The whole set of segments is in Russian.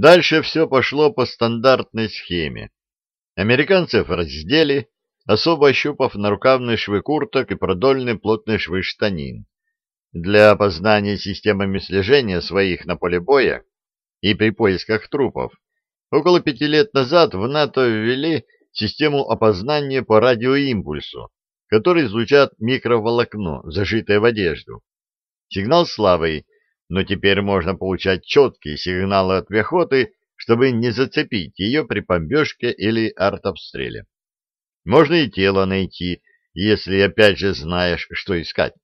Дальше все пошло по стандартной схеме. Американцев раздели, особо ощупав нарукавные швы курток и продольные плотные швы штанин. Для опознания системами слежения своих на поле боя и при поисках трупов около пяти лет назад в НАТО ввели систему опознания по радиоимпульсу, который излучат микроволокно, зашитое в одежду. Сигнал слабый, но теперь можно получать четкие сигналы от пехоты, чтобы не зацепить ее при бомбежке или артобстреле. Можно и тело найти, если опять же знаешь, что искать.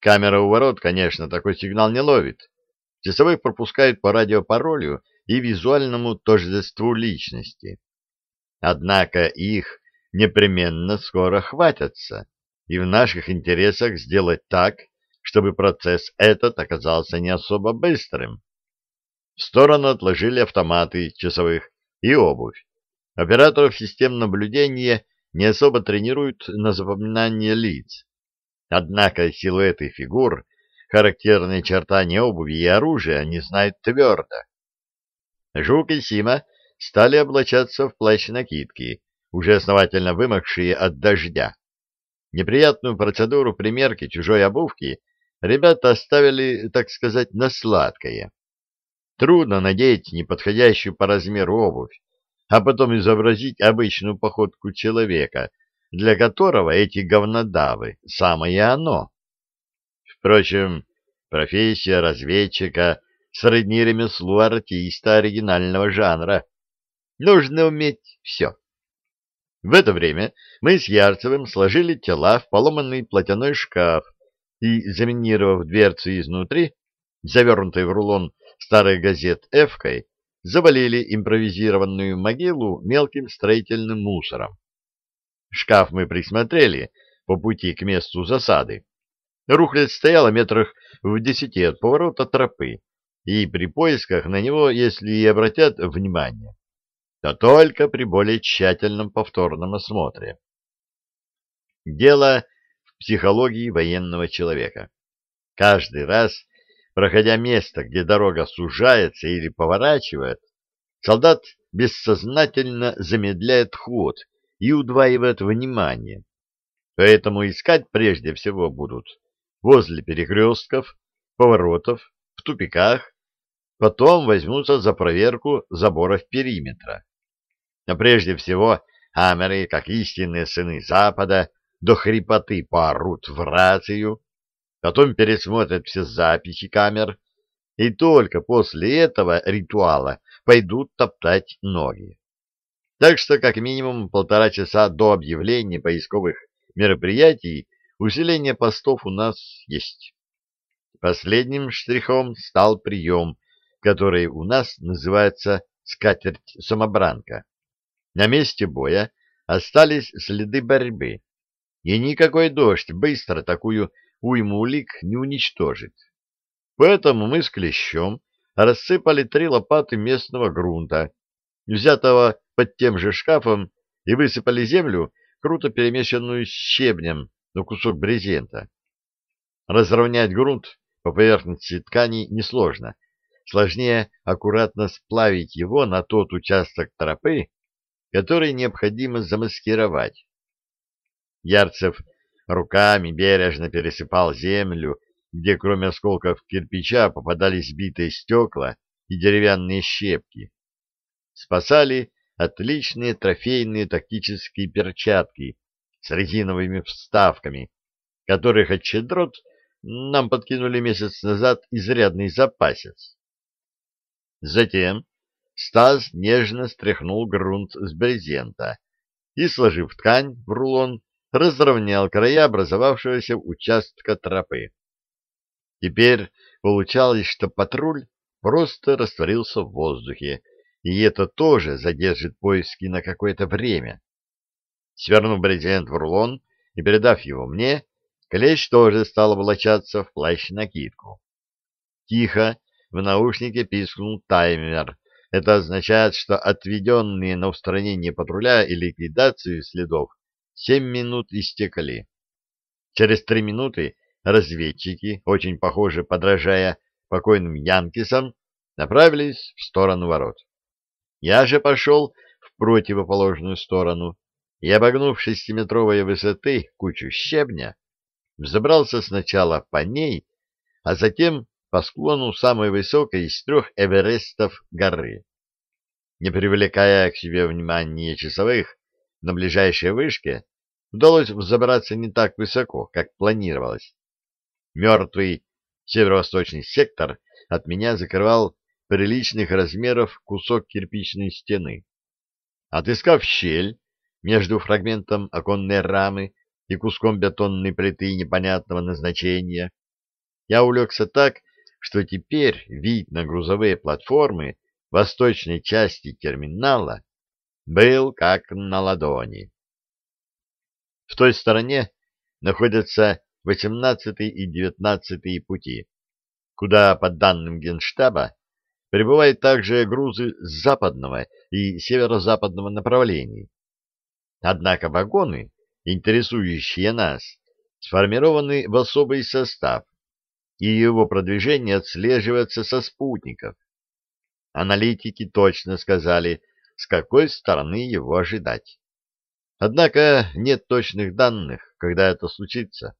Камера у ворот, конечно, такой сигнал не ловит. Часовых пропускают по радиопаролю и визуальному тождеству личности. Однако их непременно скоро хватятся, и в наших интересах сделать так, чтобы процесс этот оказался не особо быстрым. В сторону отложили автоматы часовых и обувь. Операторов систем наблюдения не особо тренируют на запоминание лиц. Однако силуэты фигур, характерные чертания обуви и оружия они знают твердо. Жук и Сима стали облачаться в плащ-накидки, уже основательно вымокшие от дождя. Неприятную процедуру примерки чужой обувки ребята оставили, так сказать, на сладкое. Трудно надеть неподходящую по размеру обувь, а потом изобразить обычную походку человека, для которого эти говнодавы — самое оно. Впрочем, профессия разведчика сродни ремеслу артиста оригинального жанра. Нужно уметь все. В это время мы с Ярцевым сложили тела в поломанный платяной шкаф и, заминировав дверцу изнутри, завернутой в рулон старых газет «Эвкой», завалили импровизированную могилу мелким строительным мусором. Шкаф мы присмотрели по пути к месту засады. Рухлядь стояла метрах в десяти от поворота тропы, и при поисках на него, если и обратят внимание, то только при более тщательном повторном осмотре. Дело психологии военного человека. Каждый раз, проходя место, где дорога сужается или поворачивает, солдат бессознательно замедляет ход и удваивает внимание. Поэтому искать прежде всего будут возле перекрестков, поворотов, в тупиках, потом возьмутся за проверку заборов периметра. Но прежде всего амеры, как истинные сыны Запада, до хрипоты поорут в рацию, потом пересмотрят все записи камер, и только после этого ритуала пойдут топтать ноги. Так что как минимум полтора часа до объявления поисковых мероприятий усиление постов у нас есть. Последним штрихом стал прием, который у нас называется скатерть-самобранка. На месте боя остались следы борьбы, и никакой дождь быстро такую уйму улик не уничтожит. Поэтому мы с Клещом рассыпали три лопаты местного грунта, взятого под тем же шкафом, и высыпали землю, круто перемешанную с щебнем, на кусок брезента. Разровнять грунт по поверхности ткани несложно. Сложнее аккуратно сплавить его на тот участок тропы, который необходимо замаскировать. Ярцев руками бережно пересыпал землю, где кроме осколков кирпича попадались битые стекла и деревянные щепки. Спасали отличные трофейные тактические перчатки с резиновыми вставками, которых от щедрот нам подкинули месяц назад изрядный запасец. Затем Стас нежно стряхнул грунт с брезента и, сложив ткань в рулон, разровнял края образовавшегося участка тропы. Теперь получалось, что патруль просто растворился в воздухе, и это тоже задержит поиски на какое-то время. Свернув брезент в рулон и передав его мне, Клещ тоже стал облачаться в плащ-накидку. Тихо в наушнике пискнул таймер, это означает, что отведенные на устранение патруля и ликвидацию следов семь минут истекли. Через три минуты разведчики, очень похоже подражая покойным Янкисам, направились в сторону ворот. Я же пошел в противоположную сторону и, обогнув шестиметровой высоты кучу щебня, взобрался сначала по ней, а затем по склону самой высокой из трех Эверестов горы. Не привлекая к себе внимания часовых, на ближайшей вышке удалось взобраться не так высоко, как планировалось. Мертвый северо-восточный сектор от меня закрывал приличных размеров кусок кирпичной стены. Отыскав щель между фрагментом оконной рамы и куском бетонной плиты непонятного назначения, я улегся так, что теперь вид на грузовые платформы восточной части терминала был как на ладони. В той стороне находятся 18 и 19 пути, куда, по данным Генштаба, прибывают также грузы с западного и северо-западного направлений. Однако вагоны, интересующие нас, сформированы в особый состав, и его продвижение отслеживается со спутников. Аналитики точно сказали, с какой стороны его ожидать. Однако нет точных данных, когда это случится.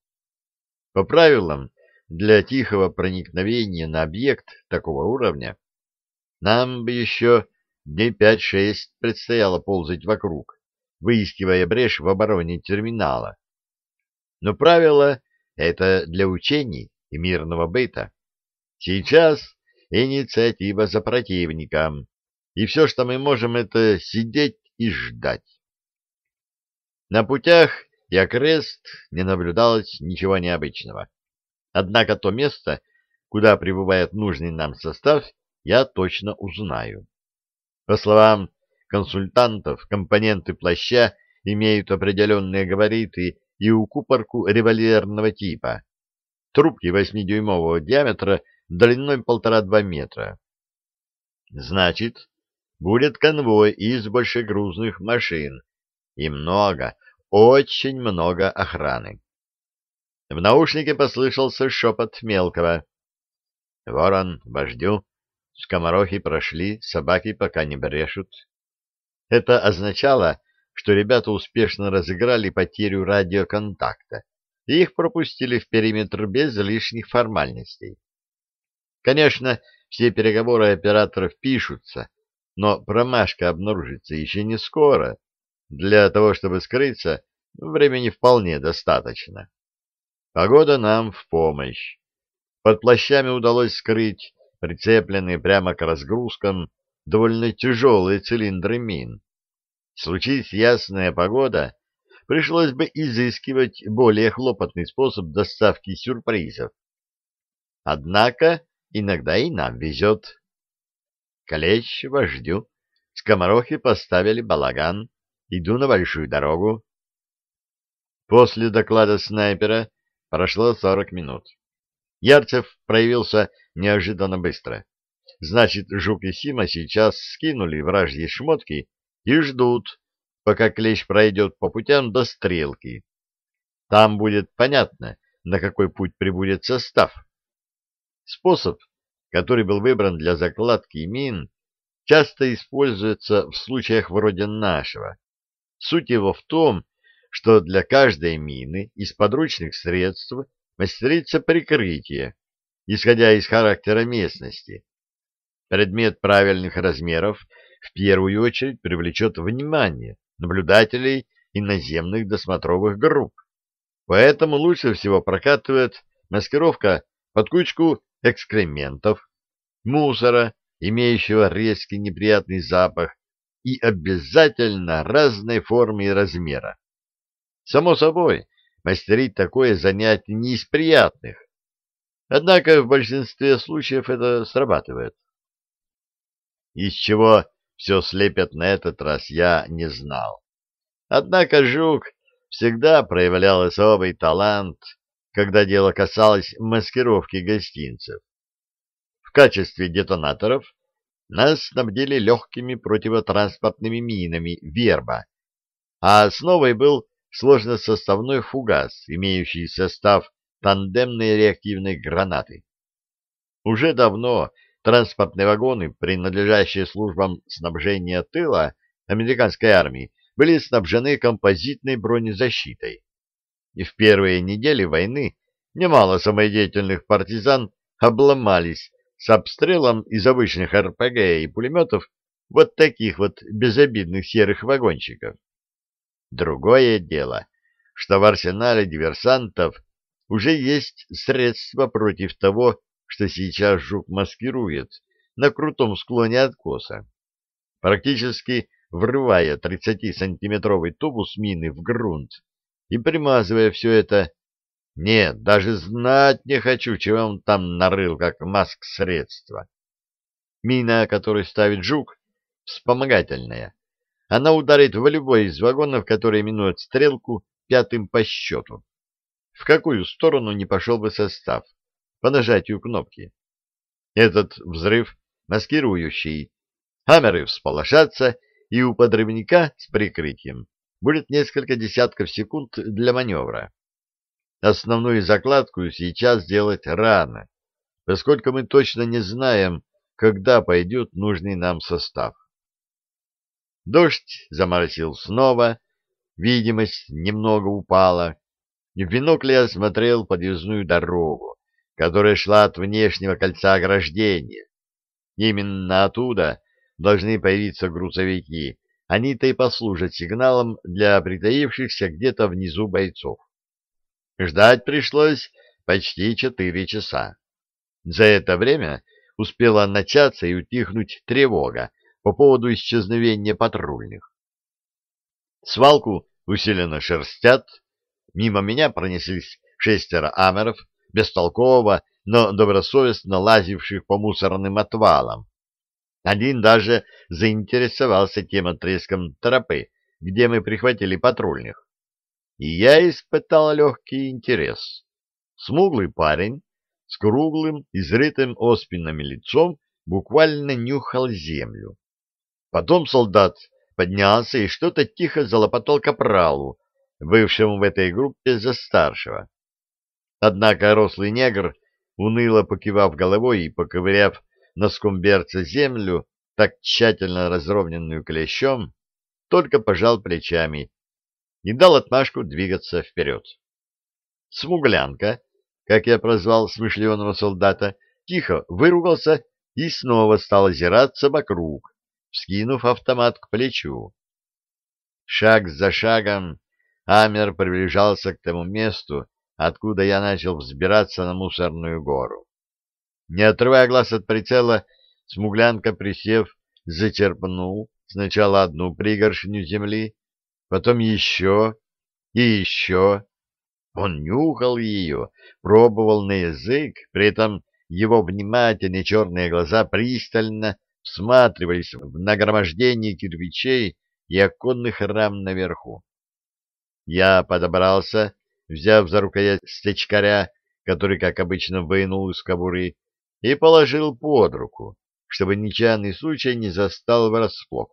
По правилам, для тихого проникновения на объект такого уровня нам бы еще дней пять-шесть предстояло ползать вокруг, выискивая брешь в обороне терминала. Но правило — это для учений и мирного быта. Сейчас инициатива за противником, и все, что мы можем, это сидеть и ждать. На путях и окрест не наблюдалось ничего необычного. Однако то место, куда прибывает нужный нам состав, я точно узнаю. По словам консультантов, компоненты плаща имеют определенные габариты и укупорку револьверного типа. Трубки восьмидюймового диаметра длиной полтора-два метра. Значит, будет конвой из большегрузных машин и много, очень много охраны. В наушнике послышался шепот мелкого. «Ворон, вождю, скоморохи прошли, собаки пока не брешут». Это означало, что ребята успешно разыграли потерю радиоконтакта, и их пропустили в периметр без лишних формальностей. Конечно, все переговоры операторов пишутся, но промашка обнаружится еще не скоро. Для того, чтобы скрыться, времени вполне достаточно. Погода нам в помощь. Под плащами удалось скрыть прицепленные прямо к разгрузкам довольно тяжелые цилиндры мин. Случись ясная погода, пришлось бы изыскивать более хлопотный способ доставки сюрпризов. Однако иногда и нам везет. Колечь вождю, скоморохи поставили балаган, иду на большую дорогу. После доклада снайпера прошло сорок минут. Ярцев проявился неожиданно быстро. Значит, Жук и Сима сейчас скинули вражьи шмотки и ждут, пока клещ пройдет по путям до стрелки. Там будет понятно, на какой путь прибудет состав. Способ, который был выбран для закладки мин, часто используется в случаях вроде нашего. Суть его в том, что для каждой мины из подручных средств мастерится прикрытие, исходя из характера местности. Предмет правильных размеров в первую очередь привлечет внимание наблюдателей и наземных досмотровых групп. Поэтому лучше всего прокатывает маскировка под кучку экскрементов, мусора, имеющего резкий неприятный запах, и обязательно разной формы и размера. Само собой, мастерить такое занятие не из приятных, однако в большинстве случаев это срабатывает. Из чего все слепят на этот раз, я не знал. Однако Жук всегда проявлял особый талант, когда дело касалось маскировки гостинцев. В качестве детонаторов нас снабдили легкими противотранспортными минами «Верба», а основой был сложносоставной фугас, имеющий состав тандемной реактивной гранаты. Уже давно транспортные вагоны, принадлежащие службам снабжения тыла американской армии, были снабжены композитной бронезащитой. И в первые недели войны немало самодеятельных партизан обломались с обстрелом из обычных РПГ и пулеметов вот таких вот безобидных серых вагончиков. Другое дело, что в арсенале диверсантов уже есть средства против того, что сейчас жук маскирует на крутом склоне откоса, практически врывая 30-сантиметровый тубус мины в грунт и примазывая все это нет, даже знать не хочу, чего он там нарыл, как маск-средство. Мина, которую ставит жук, вспомогательная. Она ударит в любой из вагонов, который минует стрелку пятым по счету. В какую сторону не пошел бы состав? По нажатию кнопки. Этот взрыв маскирующий. Хаммеры всполошатся, и у подрывника с прикрытием будет несколько десятков секунд для маневра. Основную закладку сейчас делать рано, поскольку мы точно не знаем, когда пойдет нужный нам состав. Дождь заморосил снова, видимость немного упала, и в бинокле я смотрел подъездную дорогу, которая шла от внешнего кольца ограждения. Именно оттуда должны появиться грузовики, они-то и послужат сигналом для притаившихся где-то внизу бойцов. Ждать пришлось почти четыре часа. За это время успела начаться и утихнуть тревога по поводу исчезновения патрульных. Свалку усиленно шерстят, мимо меня пронеслись шестеро амеров, бестолково, но добросовестно лазивших по мусорным отвалам. Один даже заинтересовался тем отрезком тропы, где мы прихватили патрульных и я испытал легкий интерес. Смуглый парень с круглым, изрытым оспинами лицом буквально нюхал землю. Потом солдат поднялся и что-то тихо залопотал капралу, бывшему в этой группе за старшего. Однако рослый негр, уныло покивав головой и поковыряв носком берца землю, так тщательно разровненную клещом, только пожал плечами и дал отмашку двигаться вперед. Смуглянка, как я прозвал смышленого солдата, тихо выругался и снова стал озираться вокруг, вскинув автомат к плечу. Шаг за шагом Амер приближался к тому месту, откуда я начал взбираться на мусорную гору. Не отрывая глаз от прицела, смуглянка, присев, зачерпнул сначала одну пригоршню земли, потом еще и еще. Он нюхал ее, пробовал на язык, при этом его внимательные черные глаза пристально всматривались в нагромождение кирпичей и оконных рам наверху. Я подобрался, взяв за рукоять стечкаря, который, как обычно, вынул из кобуры, и положил под руку, чтобы нечаянный случай не застал врасплох.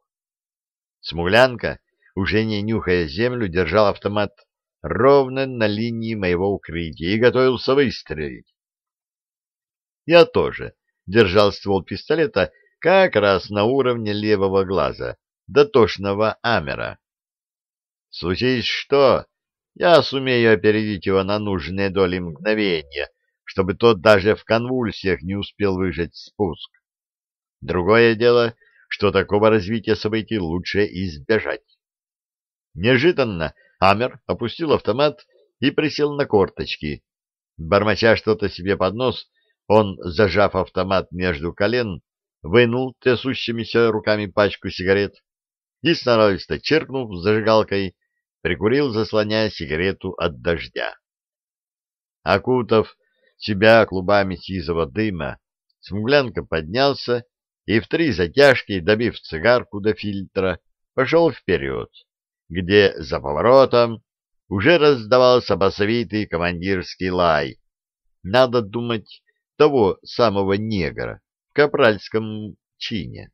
Смуглянка уже не нюхая землю, держал автомат ровно на линии моего укрытия и готовился выстрелить. Я тоже держал ствол пистолета как раз на уровне левого глаза, дотошного Амера. Случись что, я сумею опередить его на нужные доли мгновения, чтобы тот даже в конвульсиях не успел выжать спуск. Другое дело, что такого развития событий лучше избежать. Неожиданно Амер опустил автомат и присел на корточки. Бормоча что-то себе под нос, он, зажав автомат между колен, вынул трясущимися руками пачку сигарет и, сноровисто черкнув зажигалкой, прикурил, заслоняя сигарету от дождя. Окутав себя клубами сизого дыма, смуглянка поднялся и в три затяжки, добив цигарку до фильтра, пошел вперед где за поворотом уже раздавался басовитый командирский лай. Надо думать, того самого негра в капральском чине.